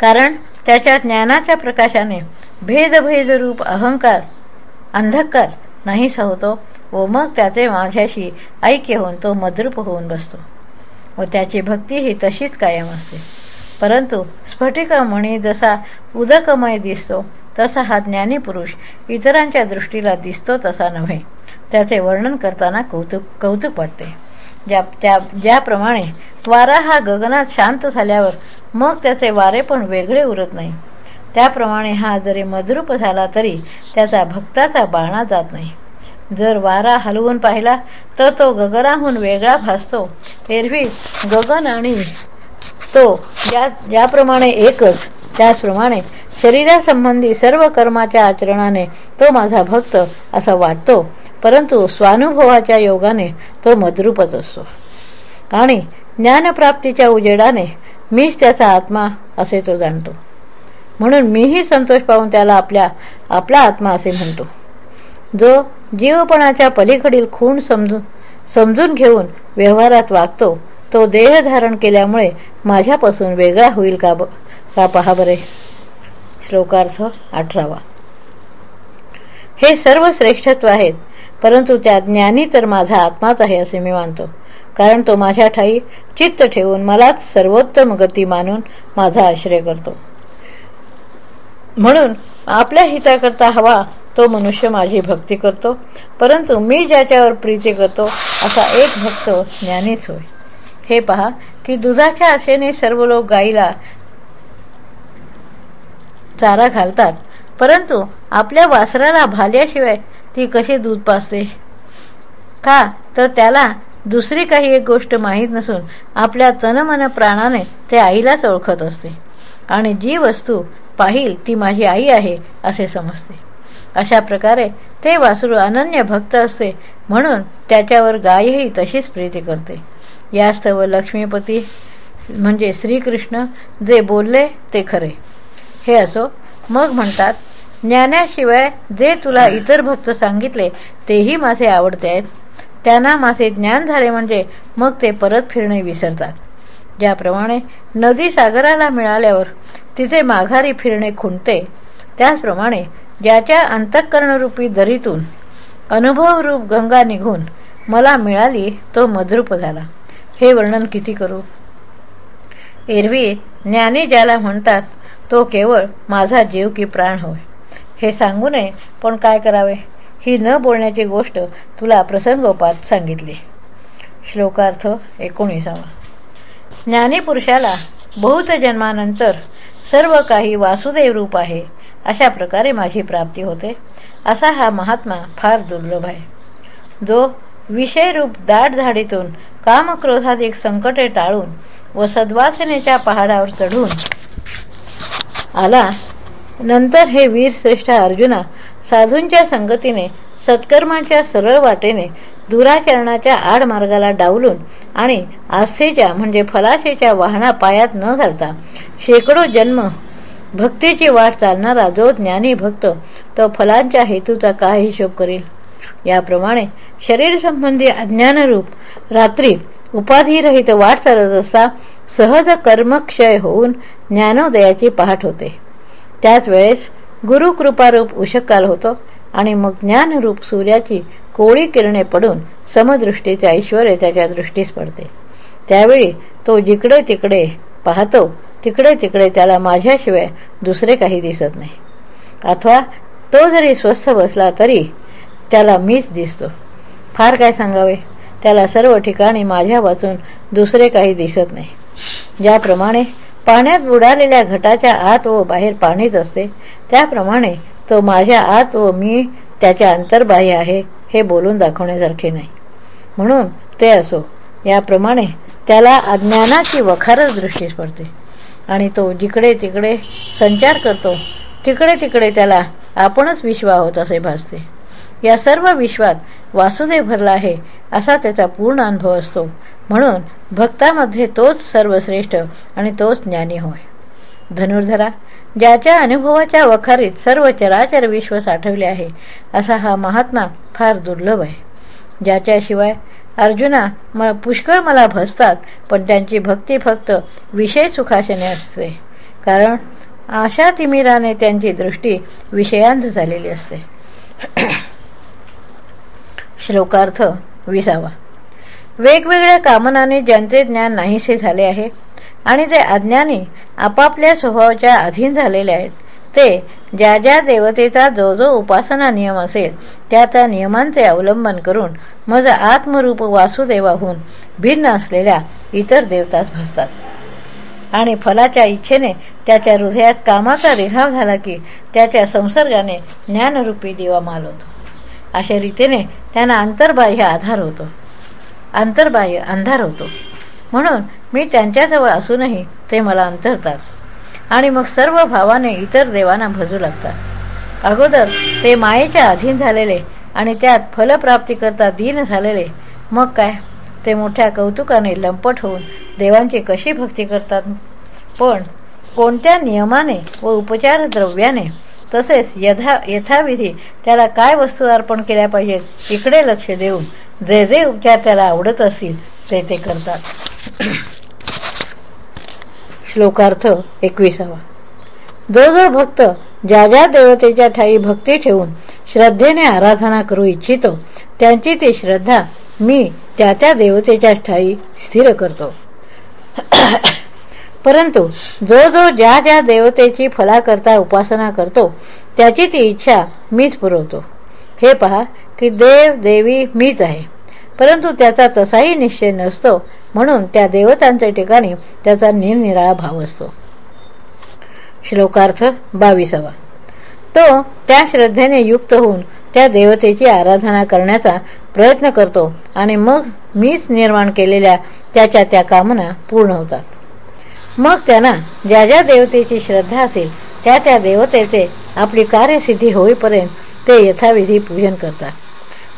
कारण त्याच्या ज्ञानाच्या प्रकाशाने भेदभेद रूप अहंकार अंधकार नाहीसा होतो व मग त्याचे माझ्याशी ऐक्य होऊन तो मद्रूप होऊन बसतो. व त्याची भक्ती ही तशीच कायम असते. परंतु स्फटिकमणी जसा उदकमय दिसतो तसा हा ज्ञानी पुरुष इतरांच्या दृष्टीला दिसतो तसा नव्हे. त्याचे वर्णन करताना कौतुक कौतुक वाटते. ज्या त्या ज्याप्रमाणे वारा हा गगनात शांत झाल्यावर मग त्याचे वारे पण वेगळे उरत नाही. त्याप्रमाणे हा जरी मद्रूप झाला तरी त्याचा भक्ताचा बाणा जात नाही. जर वारा हलवून पाहिला तर तो गगनाहून वेगळा भासतो. एरवी गगन आणि तो ज्या ज्याप्रमाणे एकच त्याचप्रमाणे शरीरासंबंधी सर्व कर्माच्या आचरणाने तो माझा भक्त असा वाटतो. परंतु स्वानुभवाच्या योगाने तो मद्रूपच असतो. आणि ज्ञानप्राप्तीच्या उजेडाने मीच त्याचा आत्मा असे तो जाणतो. म्हणून मीही संतोष पाहून त्याला आपल्या आपला आत्मा असे म्हणतो. जो जीवपणाच्या पलीकडील खूण समजून समजून घेऊन व्यवहारात वागतो तो देह धारण केल्यामुळे माझ्यापासून वेगळा होईल का ब का पहा बरे? श्लोकार्थ अठरावा. हे सर्व श्रेष्ठत्व आहेत परंतु त्या ज्ञानी तर माझा आत्माच आहे असे मी मानतो. कारण तो माझ्या ठाई चित्त ठेवून मलाच सर्वोत्तम गती मानून माझा आश्रय करतो. म्हणून आपल्या हिताकरता हवा तो मनुष्य माझी भक्ती करतो परंतु मी ज्याच्यावर प्रीती करतो असा एक भक्त ज्ञानीच होय. हे पहा की दुधाच्या आशेने सर्व लोक गाईला चारा घालतात परंतु आपल्या वासराला भाल्याशिवाय ती कशी दूध पाजते? का? तर त्याला दुसरी काही एक गोष्ट माहीत नसून आपल्या तनमन प्राणाने ते आईलाच ओळखत असते. आणि जी वस्तू पाहिल ती माझी आई आहे असे समजते. अशा प्रकारे ते वासरू अनन्य भक्त असते म्हणून त्याच्यावर गायही तशीच प्रीती करते. यास्तव लक्ष्मीपती म्हणजे श्रीकृष्ण जे बोलले ते खरे. हे असो मग म्हणतात ज्ञानाशिवाय जे तुला इतर भक्त सांगितले तेही माझे आवडते आहेत. त्यांना माझे ज्ञान झाले म्हणजे मग ते परत फिरणे विसरतात. ज्याप्रमाणे नदी सागराला मिळाल्यावर तिथे माघारी फिरणे खुंटते. त्याचप्रमाणे ज्याच्या अंतःकरणरूपी दरीतून अनुभवरूप गंगा निघून मला मिळाली तो मद्रूप झाला. हे वर्णन किती करू? एरवी ज्ञानी ज्याला म्हणतात तो केवळ माझा जीव की प्राण होय. हे सांगू नये पण काय करावे? ही न बोलण्याची गोष्ट तुला प्रसंगोपात सांगितली. श्लोकार्थ एकोणीसावा. ज्ञानीपुरुषाला बहुत जन्मानंतर सर्व काही वासुदेव रूप आहे अशा प्रकारे माझी प्राप्ती होते. असा हा महात्मा फार दुर्लभ आहे. जो विषयरूप दाट झाडीतून कामक्रोधाधिक संकटे टाळून व सद्वासनेच्या पहाडावर चढून आला नंतर हे वीर श्रेष्ठ अर्जुना साधूंच्या संगतीने सत्कर्माच्या सरळ वाटेने दुराचरणाच्या आडमार्गाला डावलून आणि आस्थेच्या म्हणजे फलाशेच्या वाहना पायात न घालता शेकडो जन्म भक्तीची वाट चालणारा जो ज्ञानी भक्त तो फलांच्या हेतूचा काय हिशोब करेल? याप्रमाणे शरीर संबंधी अज्ञानरूप रात्री उपाधिरहित वाट चालत असता सहज कर्मक्षय होऊन ज्ञानोदयाची पहाट होते. त्याच वेळेस गुरुकृपारूप उषकाल होतो आणि मग ज्ञानरूप सूर्याची कोळी किरणे पडून समदृष्टीचे ऐश्वर त्याच्या दृष्टीस पडते. त्यावेळी तो जिकडे तिकडे पाहतो तिकडे तिकडे त्याला माझ्याशिवाय दुसरे काही दिसत नाही. अथवा तो जरी स्वस्थ बसला तरी त्याला मीच दिसतो. फार काय सांगावे? त्याला सर्व ठिकाणी माझ्या वाचून दुसरे काही दिसत नाही. ज्याप्रमाणे पाण्यात बुडालेल्या घटाच्या आत व बाहेर पाणीच असते. त्याप्रमाणे तो माझ्या आत व मी त्याच्या अंतर्बाह्य आहे हे बोलून दाखवण्यासारखे नाही. म्हणून ते असो. याप्रमाणे त्याला अज्ञानाची वखारच दृष्टीस पडते. आणि तो जिकडे तिकडे संचार करतो तिकडे तिकडे त्याला आपणच विश्वा होत असे भासते. या सर्व विश्वात वासुदेव भरला आहे असा त्याचा पूर्ण अनुभव असतो. म्हणून भक्तामध्ये तोच सर्वश्रेष्ठ आणि तोच ज्ञानी होय. धनुर्धरा ज्याच्या अनुभवाच्या वखारीत सर्व चराचर विश्व साठवले आहे असा हा महात्मा फार दुर्लभ आहे. ज्याच्याशिवाय अर्जुना म पुष्कळ मला भसतात पण त्यांची भक्ती फक्त विषय सुखाशने असते. कारण आशा तिमिराने त्यांची दृष्टी विषयांत झालेली असते. श्लोकार्थ विसावा. वेगवेगळ्या कामनाने ज्यांचे ज्ञान नाहीसे झाले आहे आणि ते अज्ञानी आपापल्या स्वभावाच्या अधीन झालेले आहेत ते ज्या ज्या देवतेचा जो जो उपासना नियम असेल त्या त्या नियमांचे अवलंबन करून मज आत्मरूप वासुदेवाहून भिन्न असलेल्या इतर देवतास भसतात. आणि फलाच्या इच्छेने त्याच्या हृदयात कामाचा रिघाव झाला की त्याच्या संसर्गाने ज्ञानरूपी दिवा मालवतो अशा रीतीने त्यांना अंतर्बाह्य आधार होतो. अंतर्बाह्य अंधार होतो. म्हणून मी त्यांच्याजवळ असूनही ते मला अंतरतात. आणि मग सर्व भावाने इतर देवांना भजू लागतात. अगोदर ते मायेच्या अधीन झालेले आणि त्यात फलप्राप्तीकरता दीन झालेले. मग काय? ते मोठ्या कौतुकाने लंपट होऊन देवांची कशी भक्ती करतात? पण कोणत्या नियमाने व उपचार द्रव्याने तसेच यथा यथाविधी त्याला काय वस्तू अर्पण केल्या पाहिजेत इकडे लक्ष देऊन जे जे उपचार त्याला आवडत असतील ते ते करतात. श्लोकार्थ एकविसावा. जो जो भक्त ज्या ज्या देवतेच्या ठाई भक्ती ठेवून श्रद्धेने आराधना करू इच्छितो त्यांची ती श्रद्धा मी त्या त्या देवतेच्या ठाई स्थिर करतो. परंतु जो जो ज्या ज्या देवतेची फलाकरता उपासना करतो त्याची ती इच्छा मीच पुरवतो. हे पहा की देव देवी मीच आहे. परंतु त्याचा तसाही निश्चय नसतो. म्हणून त्या देवतांच्या ठिकाणी त्याचा निरनिराळा भाव असतो. श्लोकार्थ बावीसावा. तो त्या श्रद्धेने युक्त होऊन त्या देवतेची आराधना करण्याचा प्रयत्न करतो आणि मग मीच निर्माण केलेल्या त्याच्या त्या कामना पूर्ण होतात. मग त्यांना ज्या ज्या देवतेची श्रद्धा असेल त्या त्या देवतेचे आपली कार्यसिद्धी होईपर्यंत ते यथाविधी पूजन करतात.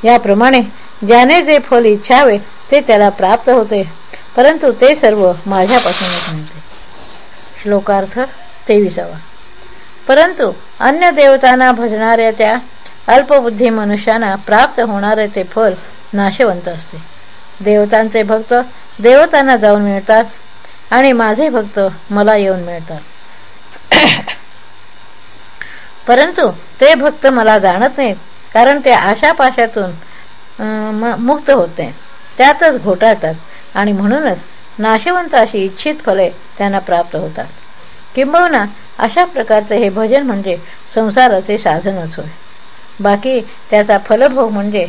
याप्रमाणे ज्याने जे फल इच्छावे ते त्याला प्राप्त होते. परंतु ते सर्व माझ्यापासूनच म्हणते श्लोकार्थ तेविसावा. परंतु अन्य देवतांना भजणाऱ्या त्या अल्पबुद्धी मनुष्यांना प्राप्त होणारे ते फल नाशवंत असते. देवतांचे भक्त देवतांना जाऊन मिळतात आणि माझे भक्त मला येऊन मिळतात. परंतु ते भक्त मला जाणत नाहीत. कारण ते आशापाशातून मुक्त होते. त्यातच घोटाळतात आणि म्हणूनच नाशवंत अशी इच्छित फले त्यांना प्राप्त होतात. किंबहुना अशा प्रकारचे हे भजन म्हणजे संसाराचे साधनच होय. बाकी त्याचा फलभोग म्हणजे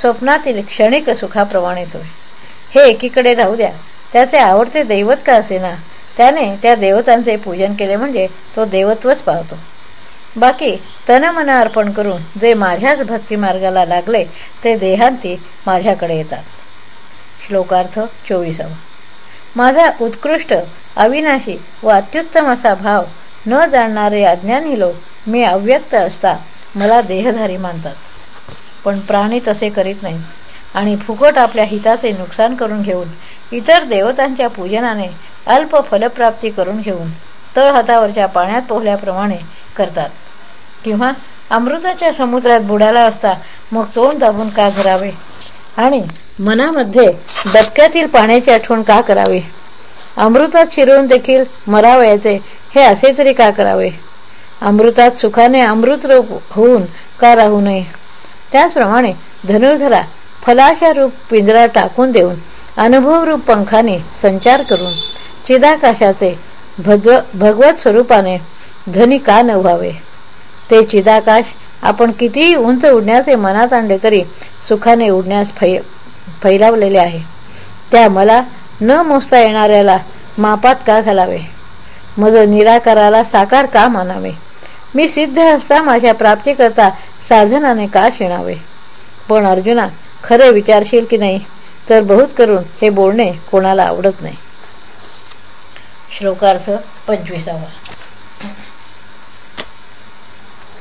स्वप्नातील क्षणिक सुखाप्रमाणेच होय. हे एकीकडे राहू द्या. त्याचे आवडते दैवत का असेना? त्याने त्या देवतांचे पूजन केले म्हणजे तो देवत्वच पावतो. बाकी तनमन अर्पण करून जे माझ्याच भक्तिमार्गाला लागले ते देहांती माझ्याकडे येतात. श्लोकार्थ चोवीसावा. माझा उत्कृष्ट अविनाशी व अत्युत्तम असा भाव न जाणणारे अज्ञानी लोक मी अव्यक्त असता मला देहधारी मानतात. पण प्राणी तसे करीत नाही आणि फुकट आपल्या हिताचे नुकसान करून घेऊन इतर देवतांच्या पूजनाने अल्प फलप्राप्ती करून घेऊन तळ हातावरच्या पाण्यात पोहल्याप्रमाणे करतात. किंवा अमृताच्या समुद्रात बुडाला असता मग तोंड दाबून का करावे? आणि मनामध्ये डबक्यातील पाण्याची आठवण का करावी? अमृतात शिरून देखील मरावयाचे हे असे तरी का करावे? अमृतात सुखाने अमृत रूप होऊन का राहू नये? त्याचप्रमाणे धनुर्धरा फलाशा रूप पिंजरा टाकून देऊन अनुभव रूप पंखाने संचार करून चिदाकाशाचे भगव भगवत स्वरूपाने धनी का न व्हावे ते चिदाकाश आपण कितीही उंच उडण्याचे मनात आणले तरी सुखाने उडण्यास फै फैलावलेले आहे. त्या मला न मोजता येणाऱ्याला मापात का घालावे? मज निराकाराला साकार का मानावे? मी सिद्ध असता माझ्या प्राप्तीकरता साधनाने का शिणावे? पण अर्जुना खरे विचारशील की नाही? तर बहुत करून हे बोलणे कोणाला आवडत नाही. श्लोकार्थ पंचवीसावा.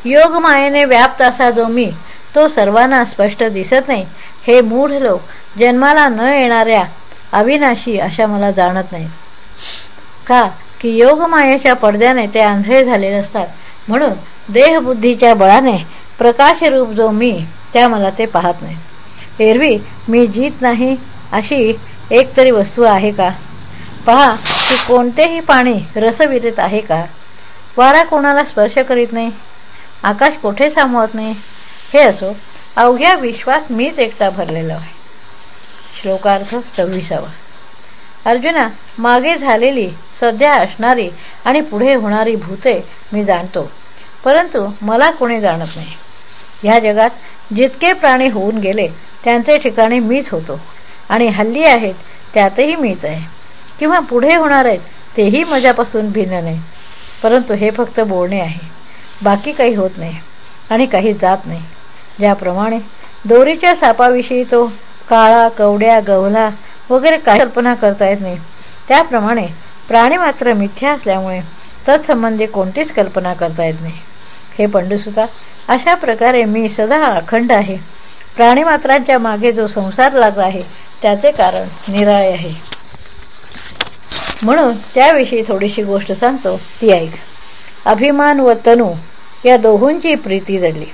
योगमायेने व्याप्त असा जो मी तो सर्वांना स्पष्ट दिसत नाही. हे मूढ लोक जन्माला न येणाऱ्या अविनाशी अशा मला जाणत नाही का? की योगमायेच्या पडद्याने ते आंधळे झालेले असतात म्हणून देहबुद्धीच्या बळाने प्रकाशरूप जो मी त्या मला ते पाहत नाही एरवी मी जीत नाही अशी एक तरी वस्तू आहे का? पहा की कोणतेही पाणी रसविरित आहे का? वारा कोणाला स्पर्श करीत नाही? आकाश कोठे सामावत नाही? हे असो अवघ्या विश्वात मीच एकटा भरलेलो आहे. श्लोकार्थ सव्वीसावा. अर्जुना मागे झालेली सध्या असणारी आणि पुढे होणारी भूते मी जाणतो परंतु मला कोणी जाणत नाही. ह्या जगात जितके प्राणी होऊन गेले त्यांचे ठिकाणी मीच होतो आणि हल्ली आहेत त्यातही मीच आहे. किंवा पुढे होणार आहेत तेही माझ्यापासून भिन्न नाही. परंतु हे फक्त बोलणे आहे. बाकी काही होत नाही आणि काही जात नाही. ज्याप्रमाणे दोरीच्या सापाविषयी तो काळा कवड्या गवला वगैरे काही कल्पना करता येत नाही त्याप्रमाणे प्राणी मात्र मिथ्या असल्यामुळे तत्संबंधी कोणतीच कल्पना करता येत नाही. हे पंडुसुता अशा प्रकारे मी सदा अखंड आहे. प्राणीमात्रांच्या मागे जो संसार लागला आहे त्याचे कारण निराळे आहे. म्हणून त्याविषयी थोडीशी गोष्ट सांगतो ती ऐक. अभिमान व तनू या दोहोंची प्रीती जडली.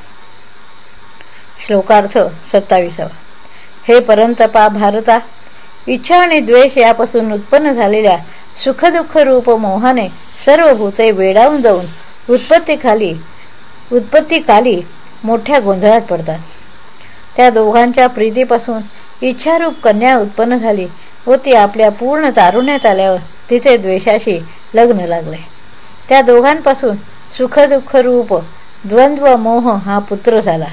श्लोकार्थ सत्तावीसावा. हे परंतपा भारता इच्छा आणि द्वेष यापासून उत्पन्न झालेल्या सुखदुःख रूप मोहाने सर्व भूते वेडावून जाऊन उत्पत्तीखाली उत्पत्तीकाली मोठ्या गोंधळात पडतात. त्या दोघांच्या प्रीतीपासून इच्छारूप कन्या उत्पन्न झाली व ती आपल्या पूर्ण तारुण्यात आल्यावर तिचे द्वेषाशी लग्न लागले. त्या दोघांपासून सुखदुःख रूप द्वंद्व मोह हा पुत्र झाला.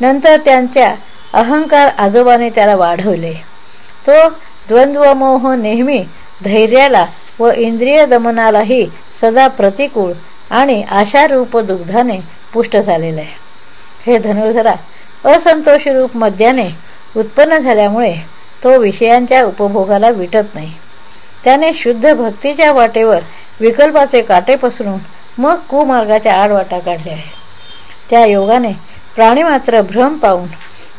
नंतर त्यांच्या अहंकार आजोबाने त्याला वाढवले. तो द्वंद्वमोह नेहमी धैर्याला व इंद्रिय दमनालाही सदा प्रतिकूल आणि आशारूप दुग्धाने पुष्ट झालेला आहे. हे धनुर्धरा असंतोषरूप मद्याने उत्पन्न झाल्यामुळे तो विषयांच्या उपभोगाला विटत नाही. त्याने शुद्ध भक्तीच्या वाटेवर विकल्पाचे काटे पसरून मग कुमार्गाच्या आडवाटा काढल्या. आहे त्या योगाने प्राणी मात्र भ्रम पाहून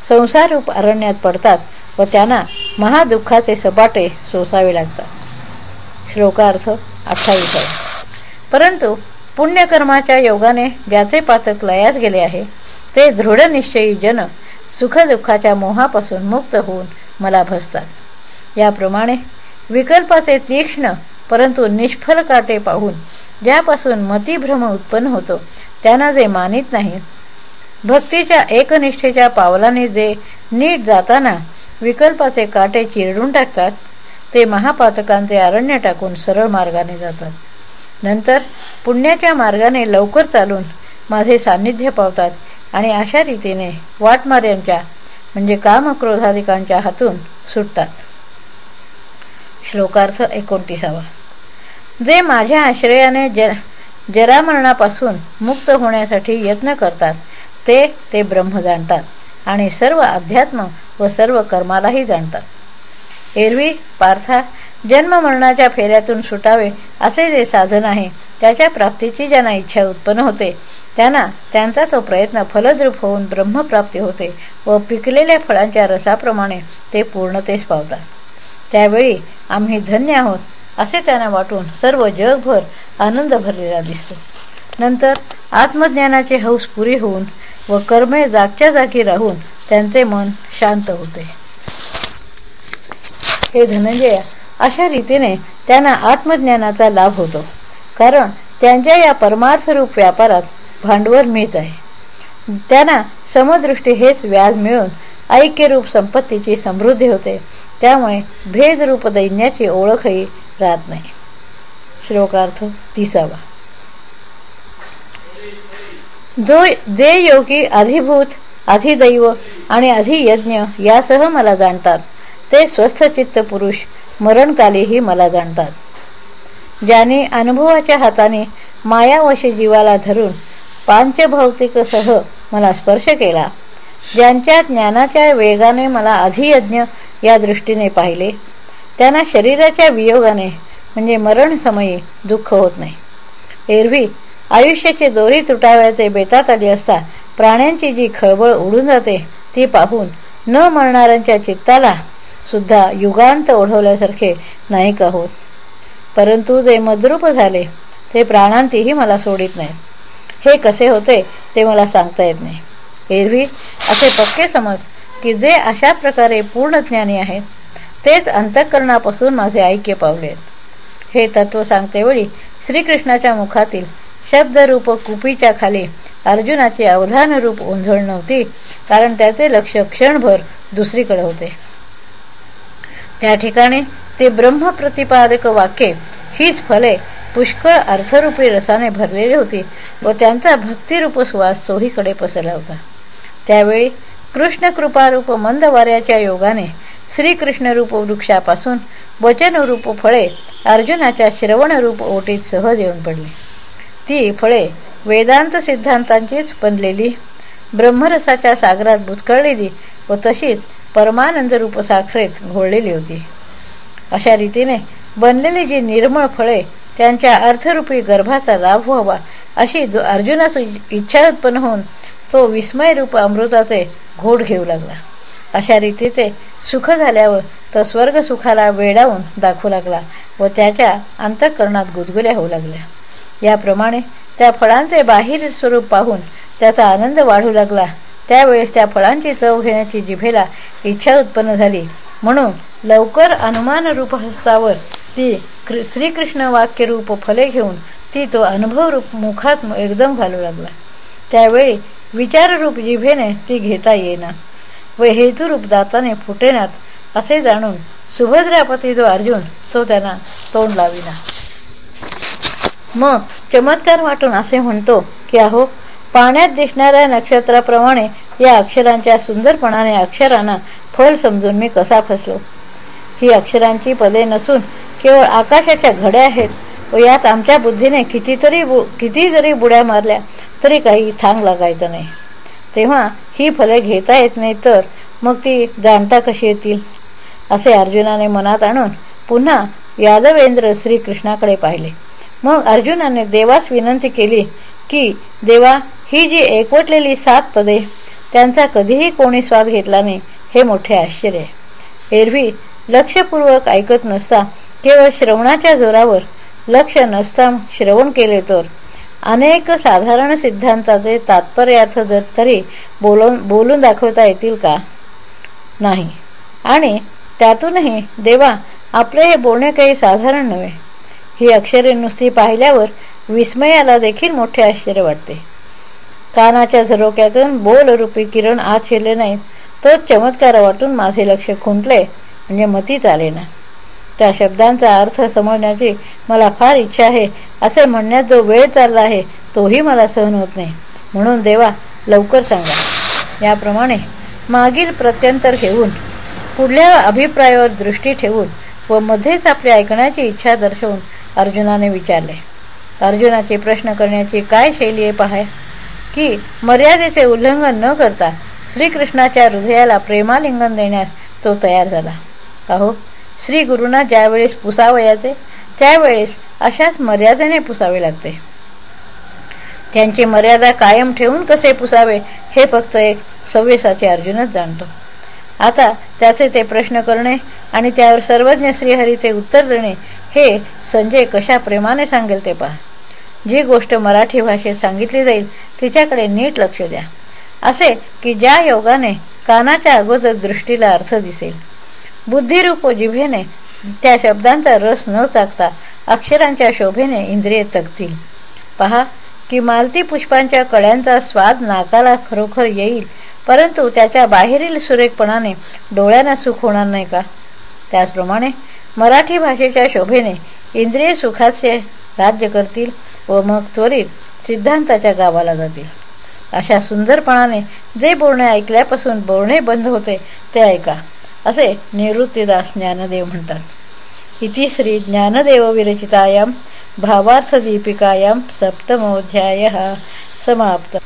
संसाररूप अरण्यात पडतात व त्यांना महादुःखाचे सपाटे सोसावे लागतात. श्लोकार्थ अठ्ठावीस परंतु पुण्यकर्माच्या योगाने ज्याचे पातक लयास गेले आहे ते दृढनिश्चयी जन सुखदुःखाच्या मोहापासून मुक्त होऊन मला भसतात. याप्रमाणे विकल्पाचे तीक्ष्ण परंतु निष्फल काटे पाहून ज्यापासून मतिभ्रम उत्पन्न होतो त्यांना जे मानित नाही भक्तीच्या एकनिष्ठेच्या पावलाने जे नीट जाताना विकल्पाचे काटे चिरडून टाकतात ते महापातकांचे अरण्य टाकून सरळ मार्गाने जातात. नंतर पुण्याच्या मार्गाने लवकर चालून माझे सान्निध्य पावतात आणि अशा रीतीने वाटमाऱ्यांच्या म्हणजे कामक्रोधाधिकांच्या हातून सुटतात. श्लोकार्थ एकोणतीसावा. जे माझ्या आश्रयाने ज जरामरणापासून मुक्त होण्यासाठी यत्न करतात ते ते ब्रह्म जाणतात आणि सर्व अध्यात्म व सर्व कर्मालाही जाणतात. एरवी पार्था जन्ममरणाच्या फेऱ्यातून सुटावे असे जे साधन आहे त्याच्या प्राप्तीची ज्यांना इच्छा उत्पन्न होते त्यांना त्यांचा तो प्रयत्न फलद्रूप होऊन ब्रह्मप्राप्ती होते व पिकलेल्या फळांच्या रसाप्रमाणे ते पूर्णतेस पावतात. त्यावेळी आम्ही धन्य आहोत असे त्यांना वाटून सर्व जगभर आनंद भरलेला दिसतो. नंतर आत्मज्ञानाचे हौस पुरी होऊन व कर्मे जागच्या जागी राहून त्यांचे मन शांत होते. हे धनंजया अशा रीतीने त्यांना आत्मज्ञानाचा लाभ होतो. कारण त्यांच्या या परमार्थरूप व्यापारात भांडवल मिळत आहे. त्यांना समदृष्टी हेच व्याज मिळून ऐक्यरूप संपत्तीची समृद्धी होते. त्यामुळे भेदरूप दैन्याची ओळखही राहत नाही. श्लोकार्थ तिसावा. जो जे योगी अधिभूत अधिदैव आणि अधियज्ञ यासह मला जाणतात ते स्वस्थ चित्त पुरुष मरणकालीही मला जाणतात. ज्याने अनुभवाच्या हाताने मायावशी जीवाला धरून पांचभौतिकसह मला स्पर्श केला ज्यांच्या ज्ञानाच्या वेगाने मला अधियज्ञ या दृष्टीने पाहिले. त्यांना शरीराच्या वियोगाने म्हणजे मरणसमयी दुःख होत नाही. एरवी आयुष्याची दोरी तुटाव्याचे बेतात आली असता प्राण्यांची जी खळबळ उडून जाते ती पाहून न मरणाऱ्यांच्या चित्ताला सुद्धा युगांत ओढवल्यासारखे नाही का होत? परंतु जे मद्रूप झाले ते प्राणांतीही मला सोडित नाही हे कसे होते ते मला सांगता येत नाही. एरवी असे पक्के समज की जे अशा प्रकारे पूर्ण ज्ञानी आहेत तेच अंतःकरणापासून माझे ऐक्य पावलेत हे तत्व सांगतेवेळी श्रीकृष्णाच्या मुखातील शब्दरूप कुपीच्या खाली अर्जुनाचे अवधान रूप ओंझळ नव्हती कारण त्याचे लक्ष क्षणभर दुसरीकडे होते. त्या ठिकाणी ते ब्रह्मप्रतिपादक वाक्ये हीच फले पुष्कळ अर्थरूपी रसाने भरलेली होती व त्यांचा भक्तिरूप सुवास तोहीकडे पसरला होता. त्यावेळी कृष्ण कृपारूप मंद वाऱ्याच्या योगाने श्रीकृष्णरूप वृक्षापासून वचनरूप फळे अर्जुनाच्या श्रवणरूप ओटीत सहज येऊन पडली. ती फळे वेदांत सिद्धांतांचीच बनलेली ब्रह्मरसाच्या सागरात बुचकळलेली व तशीच परमानंद रूपसाखरेत घोळलेली होती. अशा रीतीने बनलेली जी निर्मळ फळे त्यांच्या अर्थरूपी गर्भाचा लाभ व्हावा अशी जो अर्जुनास इच्छा उत्पन्न होऊन तो विस्मयरूप अमृताचे घोड घेऊ लागला. अशा रीतीचे सुख झाल्यावर तो स्वर्ग सुखाला वेडावून दाखवू लागला व त्याच्या अंतःकरणात गुदगुल्या होऊ लागल्या. याप्रमाणे त्या फळांचे बाहेर स्वरूप पाहून त्याचा आनंद वाढू लागला. त्यावेळेस त्या फळांची चव घेण्याची जिभेला इच्छा उत्पन्न झाली. म्हणून लवकर अनुमान रूप हस्तावर ती श्रीकृष्ण वाक्यरूप फले घेऊन ती तो अनुभव रूप मुखात एकदम घालू लागला. त्यावेळी विचाररूप जिभेने ती घेता येईना व हेतुरूप दाताने फुटेनात असे जाणून सुभद्रापती जो अर्जुन तो त्यांना तोंड लाविना मग चमत्कार वाटून असे म्हणतो की अहो पाण्यात दिसणाऱ्या नक्षत्राप्रमाणे या अक्षरांच्या सुंदरपणाने अक्षरांना फल समजून मी कसा फसलो. ही अक्षरांची पदे नसून केवळ आकाशाच्या घड्या आहेत व यात आमच्या बुद्धीने कितीतरी बु किती जरी बुड्या मारल्या तरी काही थांग लागायचं नाही. तेव्हा ही फले घेता येत नाही तर मग ती जाणता कशी येतील? असे अर्जुनाने मनात आणून पुन्हा यादवेंद्र श्रीकृष्णाकडे पाहिले. मग अर्जुनाने देवास विनंती केली की देवा ही जी एकवटलेली सात पदे त्यांचा कधीही कोणी स्वाद घेतला नाही हे मोठे आश्चर्य एरवी लक्षपूर्वक ऐकत नसता केवळ श्रवणाच्या जोरावर लक्ष नसता श्रवण केले तर अनेक साधारण सिद्धांताचे तात्पर्यार्थ जर तरी बोलून बोलून दाखवता येतील का? नाही. आणि त्यातूनही देवा आपले हे बोलणे काही साधारण नव्हे. ही अक्षरे नुसती पाहिल्यावर विस्मयाला देखील मोठे आश्चर्य वाटते. कानाच्या झरोक्यातून बोलरूपी किरण आत शिरले नाहीत तोच चमत्कार वाटून माझे लक्ष खुंटले म्हणजे मतीत आले ना. त्या शब्दांचा अर्थ समजण्याची मला फार इच्छा आहे. असे म्हणण्यात जो वेळ चालला आहे तोही मला सहन होत नाही. म्हणून देवा लवकर सांगा. याप्रमाणे मागील प्रत्यंतर घेऊन पुढल्या अभिप्रायावर दृष्टी ठेवून व मध्येच आपली ऐकण्याची इच्छा दर्शवून अर्जुनाने विचारले. अर्जुनाचे प्रश्न करण्याची काय शैली आहे पहाय? की मर्यादेचे उल्लंघन न करता श्रीकृष्णाच्या हृदयाला प्रेमालिंगन देण्यास तो तयार झाला. अहो श्री गुरुंना ज्यावेळेस पुसावयाचे त्यावेळेस अशाच मर्यादेने पुसावे लागते. त्यांची मर्यादा कायम ठेवून कसे पुसावे हे फक्त एक सव्यसाची अर्जुनच जाणतो. आता त्याचे ते प्रश्न करणे आणि त्यावर सर्वज्ञ श्रीहरीचे उत्तर देणे हे संजय कशा प्रेमाने सांगेल ते पहा. जी गोष्ट मराठी भाषेत सांगितली जाईल तिच्याकडे नीट लक्ष द्या. असे की ज्या योगाने कानाच्या अगोदर दृष्टीला अर्थ दिसेल बुद्धिरूप जिभेने त्या शब्दांचा रस न चाकता अक्षरांच्या शोभेने इंद्रिय तगतील. पहा की मालती पुष्पांच्या कळ्यांचा स्वाद नाकाला खरोखर येईल परंतु त्याच्या बाहेरील सुरेखपणाने डोळ्यांना सुख होणार नाही का? त्याचप्रमाणे मराठी भाषेच्या शोभेने इंद्रिय सुखाचे राज्य करतील व मग त्वरित सिद्धांताच्या गावाला जातील. अशा सुंदरपणाने जे बोलणे ऐकल्यापासून बोलणे बंद होते ते ऐका. असे निवृत्तीदास ज्ञानदेव म्हणतात. इति श्री ज्ञानदेव भावार्थदीपिकायां सप्तमोऽध्यायः समाप्त.